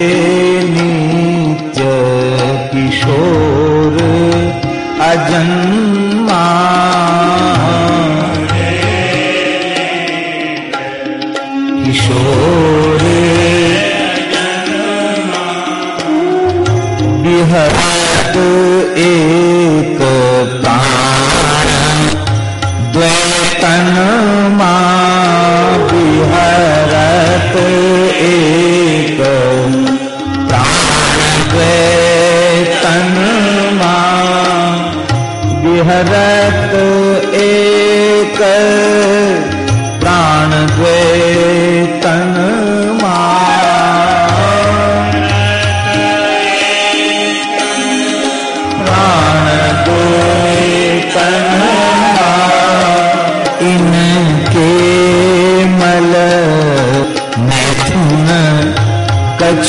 नित्य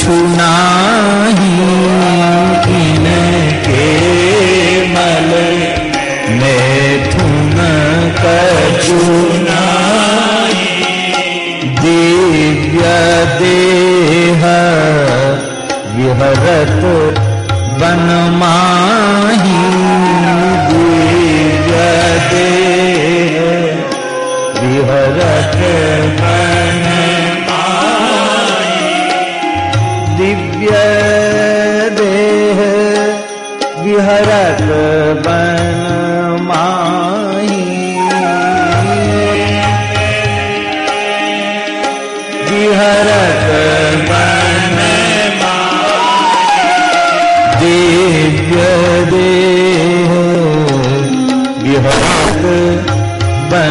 कछु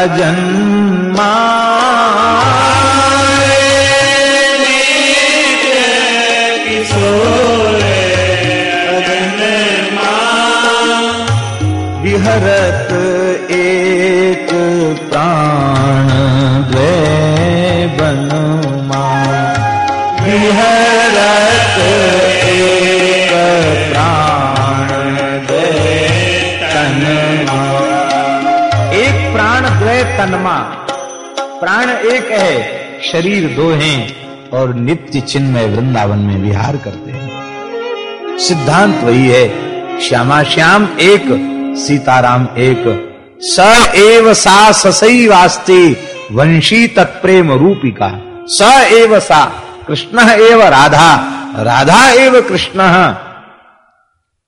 अजन्मा एक है, शरीर दो हैं और नित्य चिन्मय वृंदावन में विहार करते हैं। सिद्धांत वही है श्यामा श्याम एक, सीताराम एक। स एव सा ससई वास्ते वंशी तत्प्रेम रूपिका। स एव सा, कृष्ण एव राधा राधा एव कृष्ण।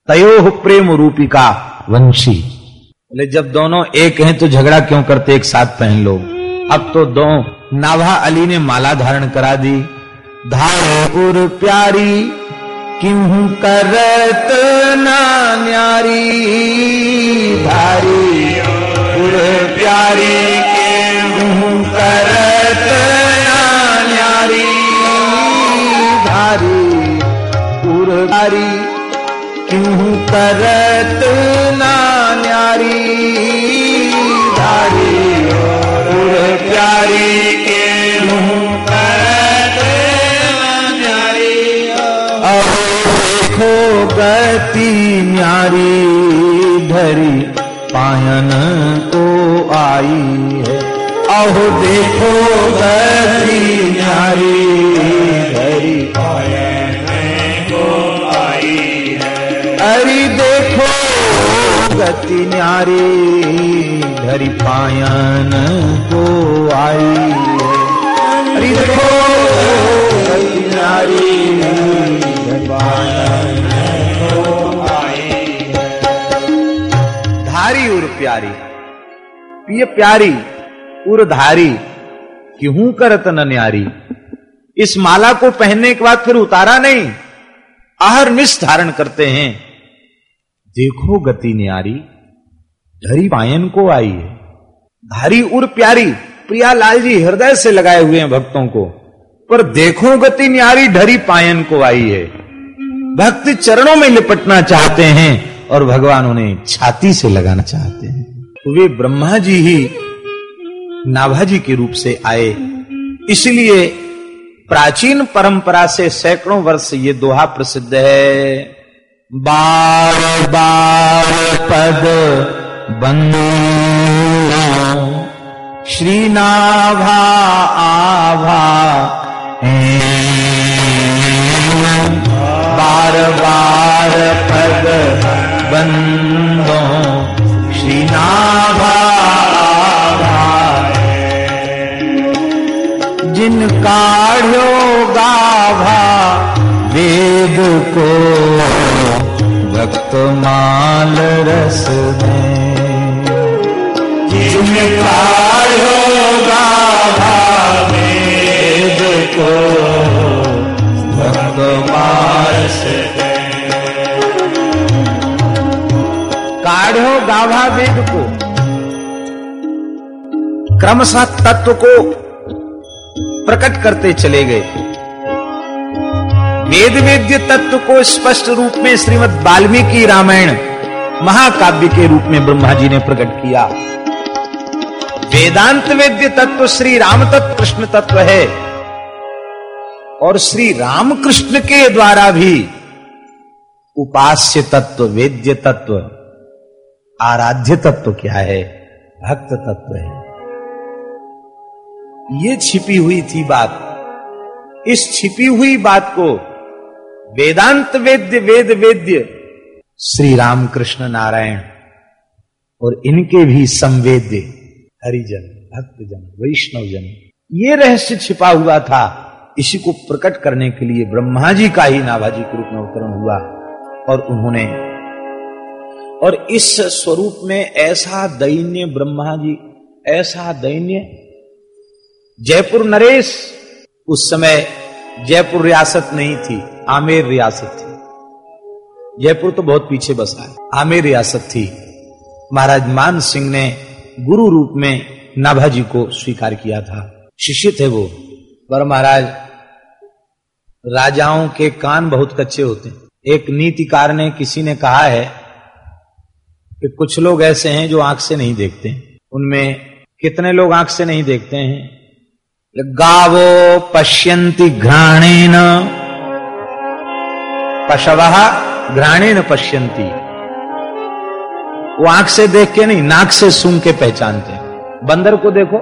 तयो प्रेम रूपिका, वंशी। बोले, जब दोनों एक हैं तो झगड़ा क्यों करते एक साथ पहन लो? अब तो दो नाभा अली ने माला धारण करा दी। धारो उर प्यारी, क्यों करत ना न्यारी? धारी उर प्यारी, क्यों करत ना न्यारी? धारी उर प्यारी, क्यों करत ना न्यारी? न्यारी धरी पायन को आई है। अहो देखो गति न्यारी धरी पायन को आई है। अरे देखो गति न्यारी धरी पायन को आई ये प्यारी उर धारी क्यों करत न न्यारी? इस माला को पहनने के बाद फिर उतारा नहीं? आहर निश धारण करते हैं। देखो गति न्यारी, धरी पायन को आई है। धारी उर प्यारी, प्रिया लाल जी हृदय से लगाए हुए हैं भक्तों को। पर देखो गति न्यारी ढरी पायन को आई है। भक्त चरणों में लिपटना चाहते हैं और भगवान उन्हें छाती से लगाना चाहते हैं। वे ब्रह्मा जी ही नाभाजी के रूप से आए। इसलिए प्राचीन परंपरा से सैकड़ों वर्ष ये दोहा प्रसिद्ध है। बार बार पद श्री नाभा आभा। बार बार पद बंदो। नाभा जिन काढ़ो गाभा वेद को भक्त माल रस में। जिन काढ़ो गाभा वेद को काढ़ो गाभा वेद को। क्रमशः तत्व को प्रकट करते चले गए। वेद वेद्य तत्व को स्पष्ट रूप में श्रीमद वाल्मीकि रामायण महाकाव्य के रूप में ब्रह्मा जी ने प्रकट किया। वेदांत वेद्य तत्व श्री राम तत्व कृष्ण तत्व है। और श्री रामकृष्ण के द्वारा भी उपास्य तत्व, वेद्य तत्व आराध्य तत्व क्या है? भक्त तत्व है। ये छिपी हुई थी बात। इस छिपी हुई बात को वेदांत वेद्य, वेद वेद्य, श्री राम कृष्ण नारायण और इनके भी संवेद्य हरिजन, भक्तजन, वैष्णवजन, ये रहस्य छिपा हुआ था। इसी को प्रकट करने के लिए ब्रह्मा जी का ही नाभाजी के रूप में अवतरण हुआ और उन्होंने और इस स्वरूप में ऐसा दैन्य ब्रह्मा जी, ऐसा दैन्य जयपुर नरेश, उस समय जयपुर रियासत नहीं थी, आमेर रियासत थी। जयपुर तो बहुत पीछे बसा है, आमेर रियासत थी। महाराज मान सिंह ने गुरु रूप में नाभाजी को स्वीकार किया था। शिष्य थे वो, पर महाराज, राजाओं के कान बहुत कच्चे होते एक नीतिकार ने किसी ने कहा है कि कुछ लोग ऐसे हैं जो आँख से नहीं देखते उनमें कितने लोग आँख से नहीं देखते हैं? गावो पश्यंती घ्राणेन। पशव घ्राणेन पश्यंती वो आँख से देख के नहीं, नाक से सूंघ के पहचानते हैं। बंदर को देखो।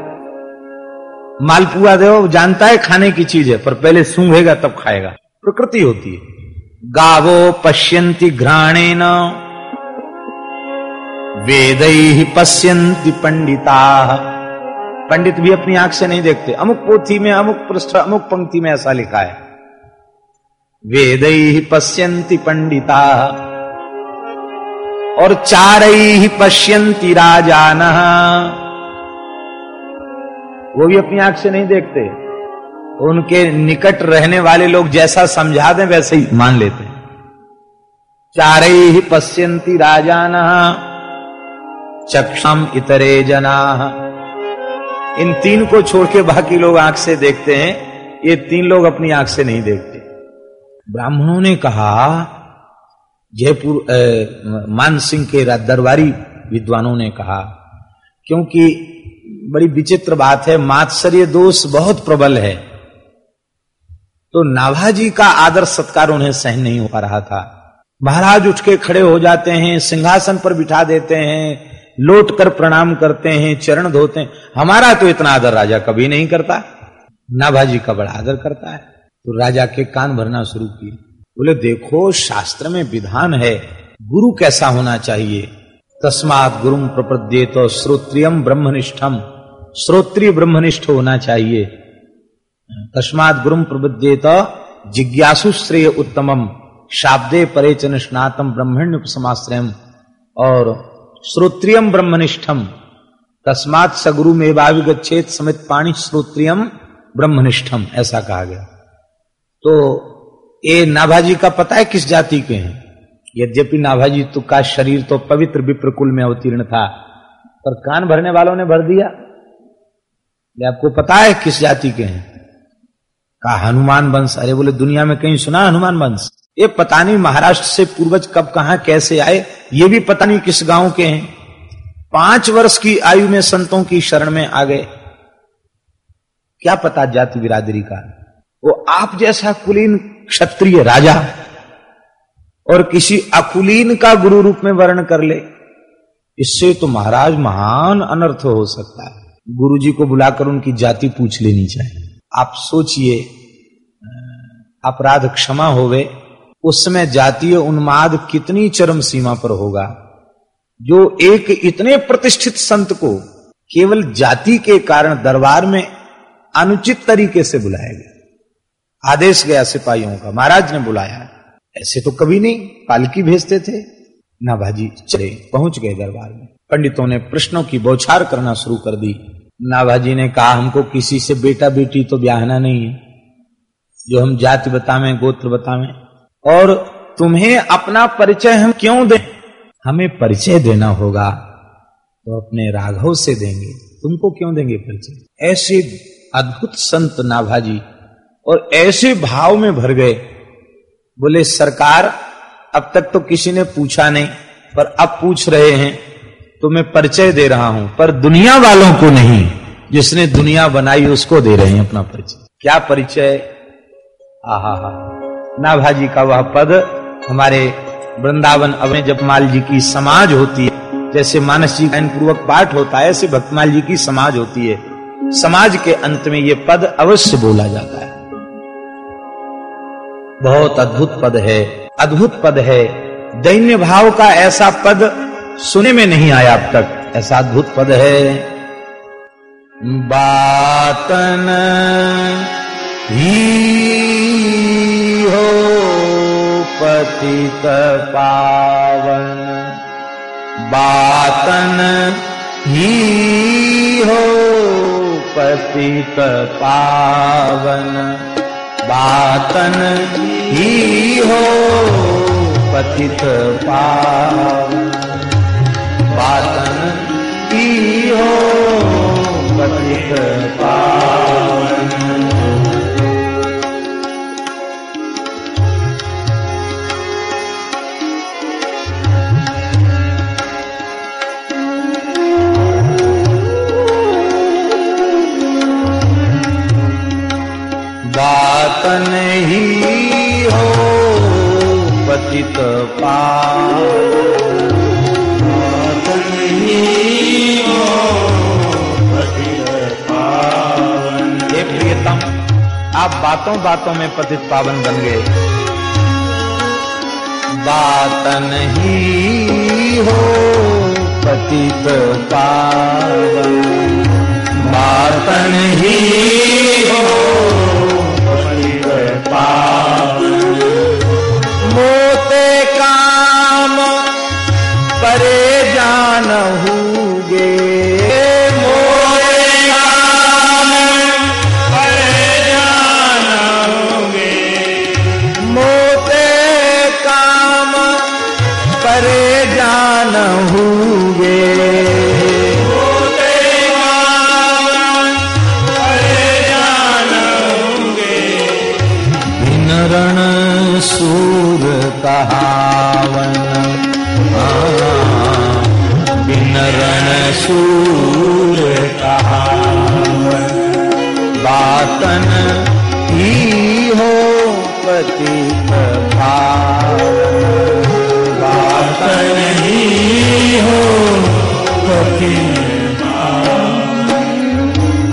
मालपुआ दो जानता है खाने की चीज़ है, पर पहले सूंघेगा तब खाएगा। प्रकृति होती है। गावो पश्यंती घ्राणेन। वेद ही पश्यंती पंडिता पंडित भी अपनी आँख से नहीं देखते। अमुक पोथी में, अमुक पृष्ठ, अमुक पंक्ति में ऐसा लिखा है। वेद ही पश्यंती पंडिता और चार ही पश्यंती राजान। वो भी अपनी आँख से नहीं देखते। उनके निकट रहने वाले लोग जैसा समझा दें, वैसे ही मान लेते चार ही पश्यंती राजान। चक्षम इतरे जना। इन तीन को छोड़ के बाकी लोग आँख से देखते हैं, ये तीन लोग अपनी आँख से नहीं देखते। ब्राह्मणों ने कहा, जयपुर मानसिंह के दरबारी विद्वानों ने कहा, क्योंकि बड़ी विचित्र बात है, मात्सर्य दोष बहुत प्रबल है। तो नाभाजी का आदर सत्कार उन्हें सहन नहीं हो पा रहा था। महाराज उठ के खड़े हो जाते हैं, सिंहासन पर बिठा देते हैं लौट कर प्रणाम करते हैं, चरण धोते हैं। हमारा तो इतना आदर राजा कभी नहीं करता। नाभाजी का बड़ा आदर करता है। तो राजा के कान भरना शुरू किए। बोले, देखो, शास्त्र में विधान है। गुरु कैसा होना चाहिए? तस्मात गुरु प्रपद्ये तो श्रोत्रियम ब्रह्मनिष्ठम श्रोत्रिय ब्रह्मनिष्ठ होना चाहिए। तस्मात गुरु प्रपद्ये तो जिज्ञासु श्रेय उत्तमम शाब्दे परे च निष्णातम ब्रह्मण्य समाश्रयम और श्रोत्रियम ब्रह्मनिष्ठम। तस्मात सगुरु में वाविगछेद समित पाणी श्रोत्रियम ब्रह्मनिष्ठम, ऐसा कहा गया। तो ये नाभाजी का पता है किस जाति के हैं? यद्यपि नाभाजी तो का शरीर तो पवित्र विप्रकुल में अवतीर्ण था, पर कान भरने वालों ने भर दिया। आपको पता है किस जाति के हैं? कहा, हनुमान वंश? अरे बोले, दुनिया में कहीं सुना हनुमान वंश? ये पता नहीं महाराष्ट्र से पूर्वज कब, कहा, कैसे आए? ये भी पता नहीं किस गाँव के हैं। पाँच वर्ष की आयु में संतों की शरण में आ गए। क्या पता जाति बिरादरी का? वो आप जैसा कुलीन क्षत्रिय राजा और किसी अकुलीन का गुरु रूप में वर्ण कर ले, इससे तो महाराज महान अनर्थ हो सकता है। गुरु जी को बुलाकर उनकी जाति पूछ लेनी चाहिए। आप सोचिए, अपराध क्षमा होवे उस समय जातीय उन्माद कितनी चरम सीमा पर होगा? जो एक इतने प्रतिष्ठित संत को केवल जाति के कारण दरबार में अनुचित तरीके से बुलाया गया। आदेश गया सिपाहियों का, महाराज ने बुलाया। ऐसे तो कभी नहीं, पालकी भेजते थे। ना भाजी चले, पहुँच गए दरबार में। पंडितों ने प्रश्नों की बौछार करना शुरू कर दी। नाभाजी ने कहा, हमको किसी से बेटा बेटी तो ब्याहना नहीं है। जो हम जाति बतावे, गोत्र बतावे, और तुम्हें अपना परिचय हम क्यों दें? हमें परिचय देना होगा तो अपने राघव से देंगे। तुमको क्यों देंगे परिचय? ऐसे अद्भुत संत नाभाजी और ऐसे भाव में भर गए। बोले, सरकार, अब तक तो किसी ने पूछा नहीं, पर अब पूछ रहे हैं। तो मैं परिचय दे रहा हूँ, पर दुनिया वालों को नहीं। जिसने दुनिया बनाई, उसको दे रहे हैं अपना परिचय। क्या परिचय? आहा हा। नाभाजी का वह पद हमारे वृंदावन अवय जपमाल जी की समाज होती है। जैसे मानस जी गायन पूर्वक पाठ होता है, ऐसे भक्तमाल जी की समाज होती है। समाज के अंत में ये पद अवश्य बोला जाता है। बहुत अद्भुत पद है। अद्भुत पद है। दैन्य भाव का ऐसा पद सुने में नहीं आया अब तक। ऐसा अद्भुत पद है। बातन ही हो पतित पावन। बातन ही हो पतित पावन। बातन ही हो पतित पावन। बातन ही हो पतित पावन। बातन ही हो पतित पावन। आप बातों बातों में पतित पावन बन गए। बातन ही हो पतित पावन। बातन ही हो पतित पावन। मोते काम परे जान पति बातन ही हो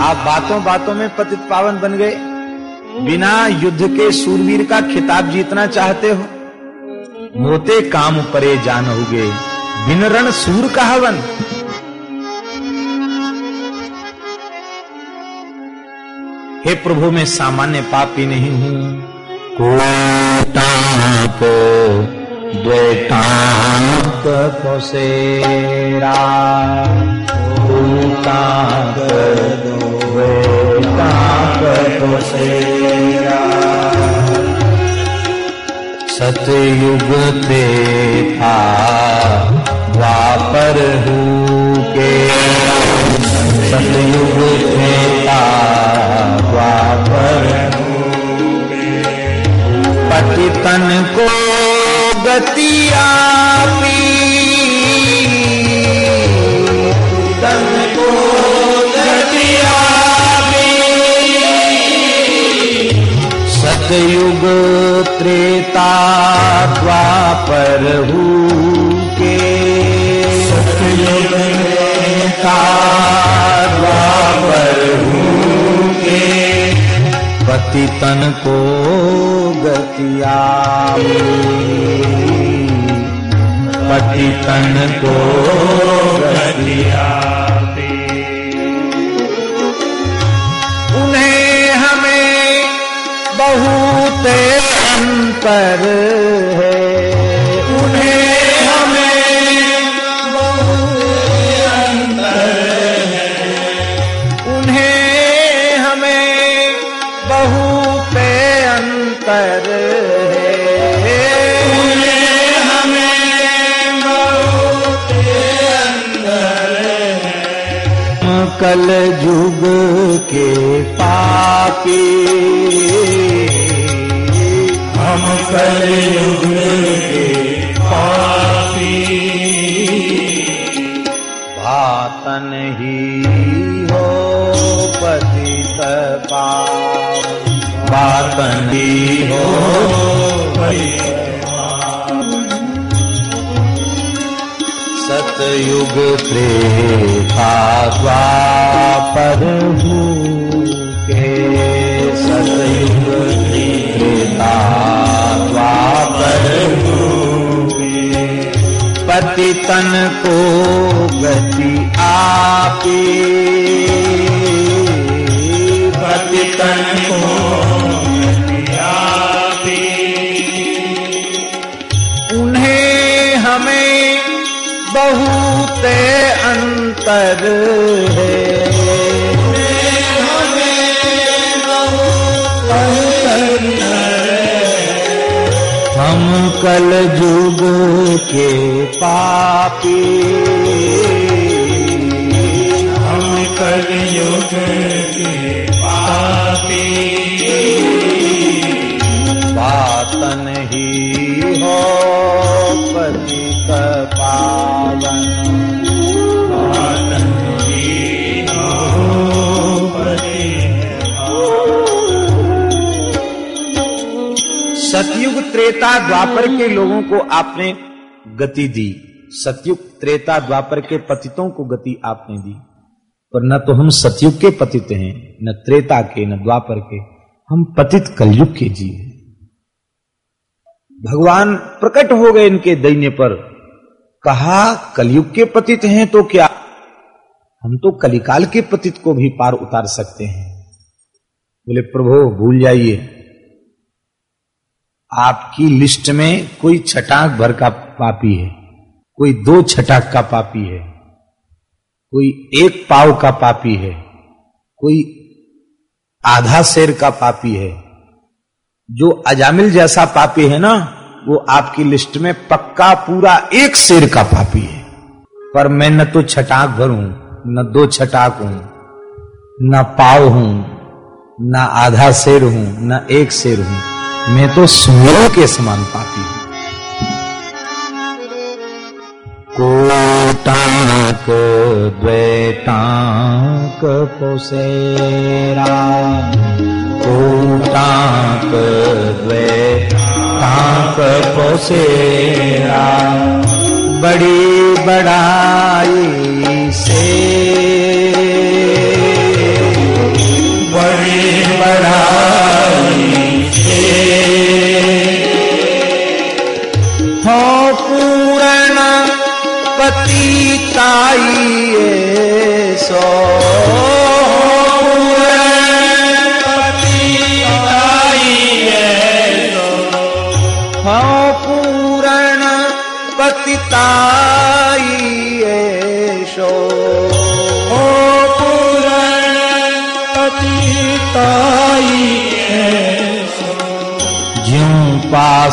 आप बातों बातों में पतित पावन बन गए। बिना युद्ध के सूरवीर का खिताब जीतना चाहते हो? मोते काम परे जान होगे। बिन रण सूर का हवन हे प्रभु, मैं सामान्य पापी नहीं हूँ। कोटाप द्वैतांत कोसेरा कोटाप द्वैतांत कोसेरा सतयुग ते था द्वापर हूँ के सतयुग थे था तन को गतिया तन को गतिया सतयुग त्रेता द्वापर के पति तन को हम कल युग के पापी भातन ही हो पतित पातन ही हो सतयुग त्रेता द्वापर के पति तन को गति आपे। गति तन को गति आपे। उन्हें हमें बहुत अंतर है। कल युग के पापी। हम कल युग के सतयुग त्रेता द्वापर के लोगों को आपने गति दी। सतयुग त्रेता द्वापर के पतितों को गति आपने दी। पर न तो हम सतयुग के पतित हैं, न त्रेता के, न द्वापर के। हम पतित कलयुग के जी हैं। भगवान प्रकट हो गए इनके दैन्य पर। कहा, कलयुग के पतित हैं तो क्या? हम तो कलिकाल के पतित को भी पार उतार सकते हैं। बोले, प्रभु, भूल जाइए। आपकी लिस्ट में कोई छटाक भर का पापी है, कोई दो छटाक का पापी है, कोई एक पाव का पापी है, कोई आधा शेर का पापी है। जो अजामिल जैसा पापी है ना, वो आपकी लिस्ट में पक्का पूरा एक शेर का पापी है। पर मैं न तो छटाक भर हूँ न दो छटाक हूँ, न पाव हूँ, न आधा शेर हूँ, न एक शेर हूँ। मैं तो सुअरों के समान पापी हूँ। कोटाक, द्वैताक पोसेरा। कोटाक, द्वैताक पोसेरा। बड़ी बड़ाई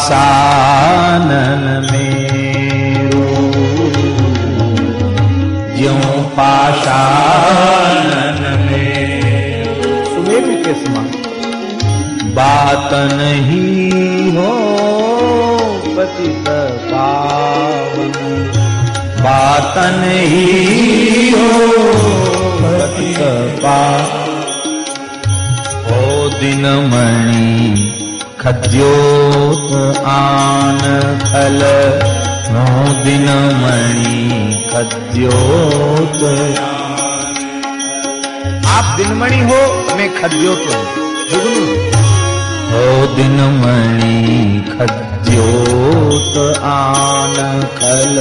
पासानन मेरो ज्यों पाशानन मेरो सुमेरु के समान बात नहीं हो पतित पावन। बात नहीं हो पतित पावन। ओ दिन मणि खद्योत आन खल नो दिन मणि खद्योत आप दिनमणि हो मैं खद्योत हूँ। हो दिन मणि खद्योत आन खल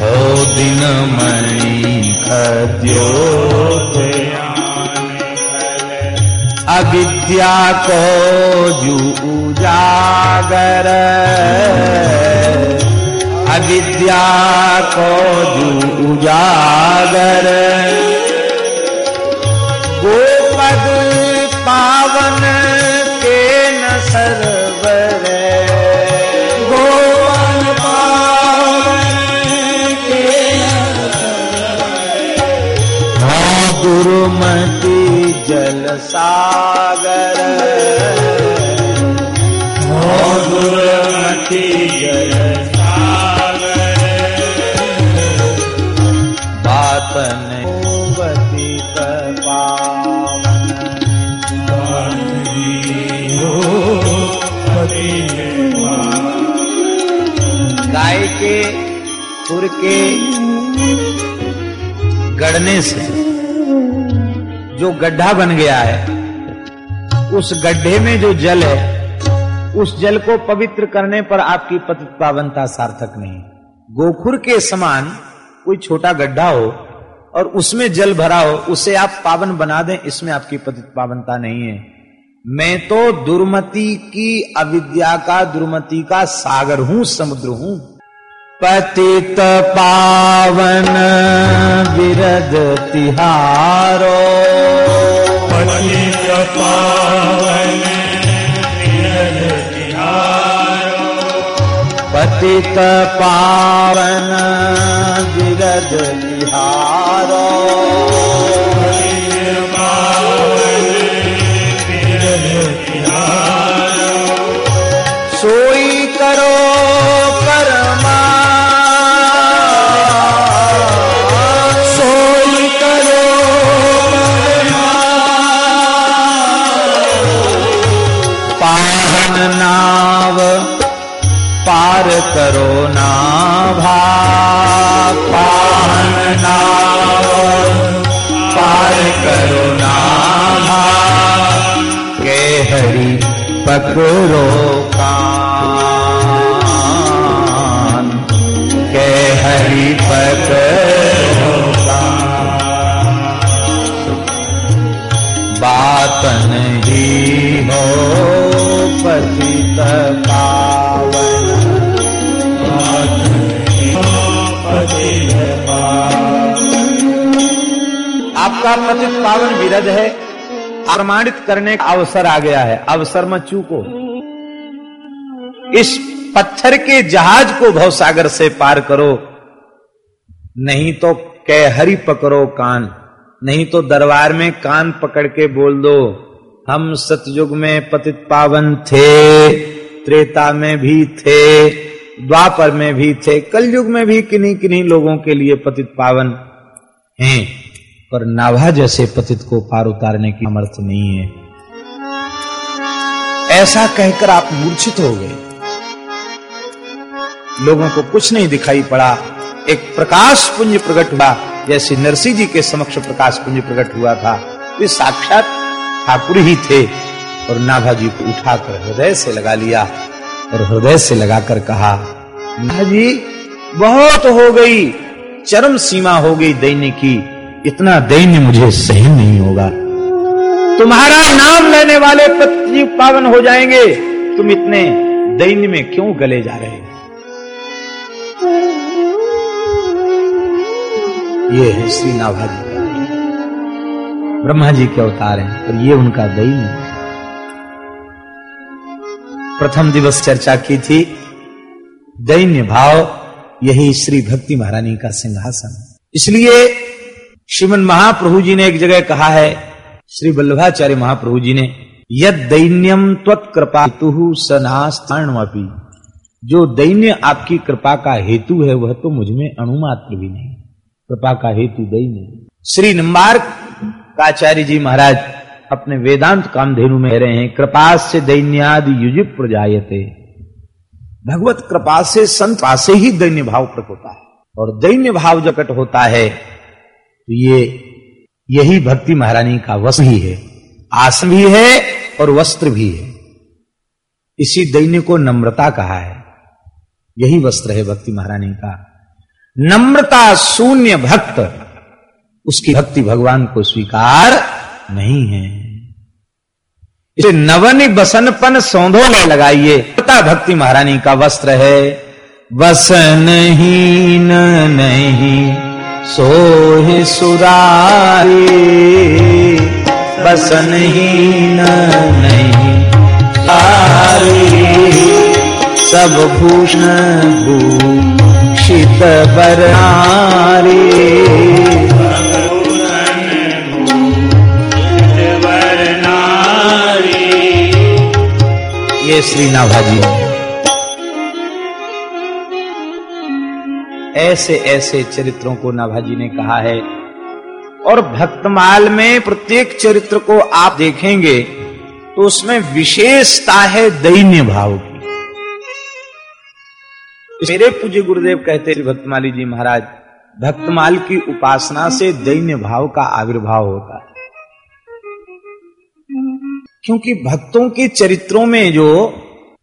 हो दिन मणि खद्योत अविद्या को जू उजागर। अविद्या को जू उजागर। गोपद पावन के न सरवर। गोपन पावन के हाँ गुरुमति जल सागर। गुरुमति जल नहीं गाय के खुर के गड़ने से जो गड्ढा बन गया है, उस गड्ढे में जो जल है, उस जल को पवित्र करने पर आपकी पतित पावनता सार्थक नहीं। गोखुर के समान कोई छोटा गड्ढा हो और उसमें जल भरा हो, उसे आप पावन बना दें, इसमें आपकी पतित पावनता नहीं है। मैं तो दुर्मति की अविद्या का, दुर्मति का सागर हूँ, समुद्र हूँ। पतित पावन विरद तिहारो। पतित पावन विरद तिहारो। पतित पावन विरद तिहारो। प्रमाणित करने का अवसर आ गया है। अवसर में चूको। इस पत्थर के जहाज़ को भवसागर से पार करो। नहीं तो कह हरि पकड़ो कान। नहीं तो दरबार में कान पकड़ के बोल दो, हम सतयुग में पतित पावन थे, त्रेता में भी थे, द्वापर में भी थे, कलयुग में भी किन्हीं किन्हीं लोगों के लिए पतित पावन हैं। पर नाभा जैसे पतित को पार उतारने की सामर्थ्य नहीं है। ऐसा कहकर आप मूर्छित हो गए। लोगों को कुछ नहीं दिखाई पड़ा। एक प्रकाश पुंज प्रकट हुआ, जैसे नरसिंह जी के समक्ष प्रकाश पुंज प्रकट हुआ था। वे साक्षात ठाकुर ही थे और नाभा जी को उठाकर हृदय से लगा लिया और हृदय से लगाकर कहा, नाभा जी, बहुत हो गई, चरम सीमा हो गई दैन्य की। इतना दैन्य मुझे सही नहीं होगा। तुम्हारा नाम लेने वाले पति पावन हो जाएँगे। तुम इतने दैन्य में क्यों गले जा रहे हो? ये है श्री नाभा जी ब्रह्मा जी के अवतार हैं और ये उनका दैन्य प्रथम दिवस चर्चा की थी, दैन्य भाव, यही श्री भक्ति महारानी का सिंहासन। इसलिए श्रीमन महाप्रभु जी ने एक जगह कहा है, श्री वल्लभाचार्य महाप्रभु जी ने, यद दैन्यम त्वत्कृपा हेतु सनास्थानमपी जो दैन्य आपकी कृपा का हेतु है, वह तो मुझमें अणुमात्र भी नहीं। कृपा का हेतु दैन्य श्री निम्बार्क आचार्य जी महाराज अपने वेदांत कामधेनु में रहे हैं कृपा से दैन्यादि युज प्रजायते। भगवत कृपा से संत से ही दैन्य भाव प्रकट होता है। और दैन्य भाव जकट होता है तो ये, यही भक्ति महारानी का वस्त्र ही है। आस भी है और वस्त्र भी है। इसी दैन्य को नम्रता कहा है। यही वस्त्र है भक्ति महारानी का। नम्रता शून्य भक्त, उसकी भक्ति भगवान को स्वीकार नहीं है। इसे नवनि बसनपन सौंधो में लगाइए। पता भक्ति महारानी का वस्त्र है। बसन ही नहीं। सोहे सुरारी बसन ही नहीं सब भूषण भूषित बरारी ये श्री नाभाजी ऐसे ऐसे चरित्रों को नाभाजी ने कहा है। और भक्तमाल में प्रत्येक चरित्र को आप देखेंगे तो उसमें विशेषता है दैन्य भाव की। मेरे पूज्य गुरुदेव कहते भक्तमाली जी महाराज, भक्तमाल की उपासना से दैन्य भाव का आविर्भाव होता है। क्योंकि भक्तों के चरित्रों में जो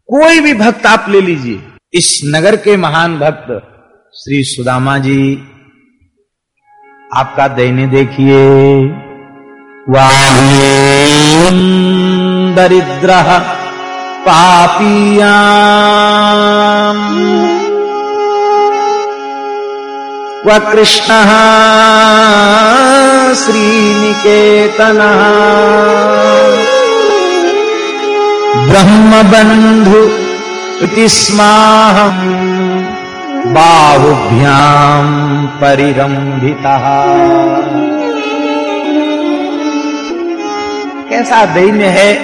कोई भी भक्त आप ले लीजिए, इस नगर के महान भक्त श्री सुदामा जी आपका दैन्य देखिए। दरिद्र पापिया व कृष्ण श्रीनिकेतन। ब्रह्मबंधु इति स्माहम बाहुभ्याम परिरंभिता कैसा दैन्य है?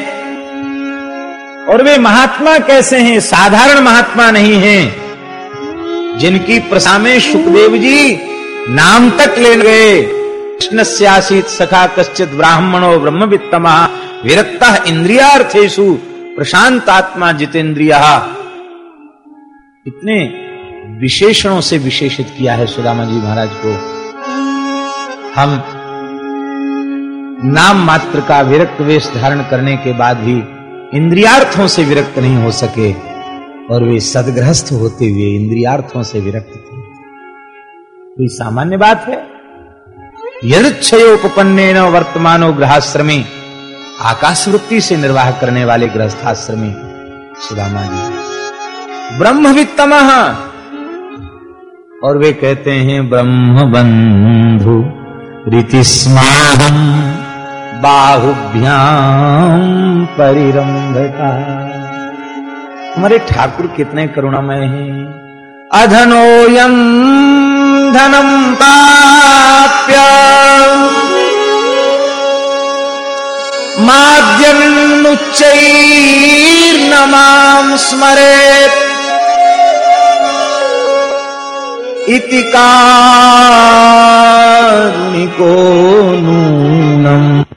और वे महात्मा कैसे हैं? साधारण महात्मा नहीं हैं। जिनकी प्रसा में सुखदेव जी नाम तक ले गए। कृष्ण सियासित सखा कश्चित ब्राह्मणो ब्रह्म वित्तमा विरक्त इंद्रियार्थेशु प्रशांत आत्मा जितेंद्रिया इतने विशेषणों से विशेषित किया है सुदामा जी महाराज को। हम नाम मात्र का विरक्त वेश धारण करने के बाद भी इंद्रियार्थों से विरक्त नहीं हो सके और वे सदग्रस्त होते हुए इंद्रियार्थों से विरक्त थे। कोई सामान्य बात है। यदुच्छयोपन्ने न वर्तमानो ग्रहाश्रमी आकाश वृत्ति से निर्वाह करने वाले गृहस्थाश्रमी सुदामा जी। ब्रह्मवित्तम और वे कहते हैं ब्रह्म बंधु रीतिस्माहम बाहुभ्याम परिरंभता हमारे ठाकुर कितने करुणामय हैं। अधनोयम धनम पाप्य माद्यन्नुच्चैर्नमां स्मरेत्। इति कारुणिको नूनम्।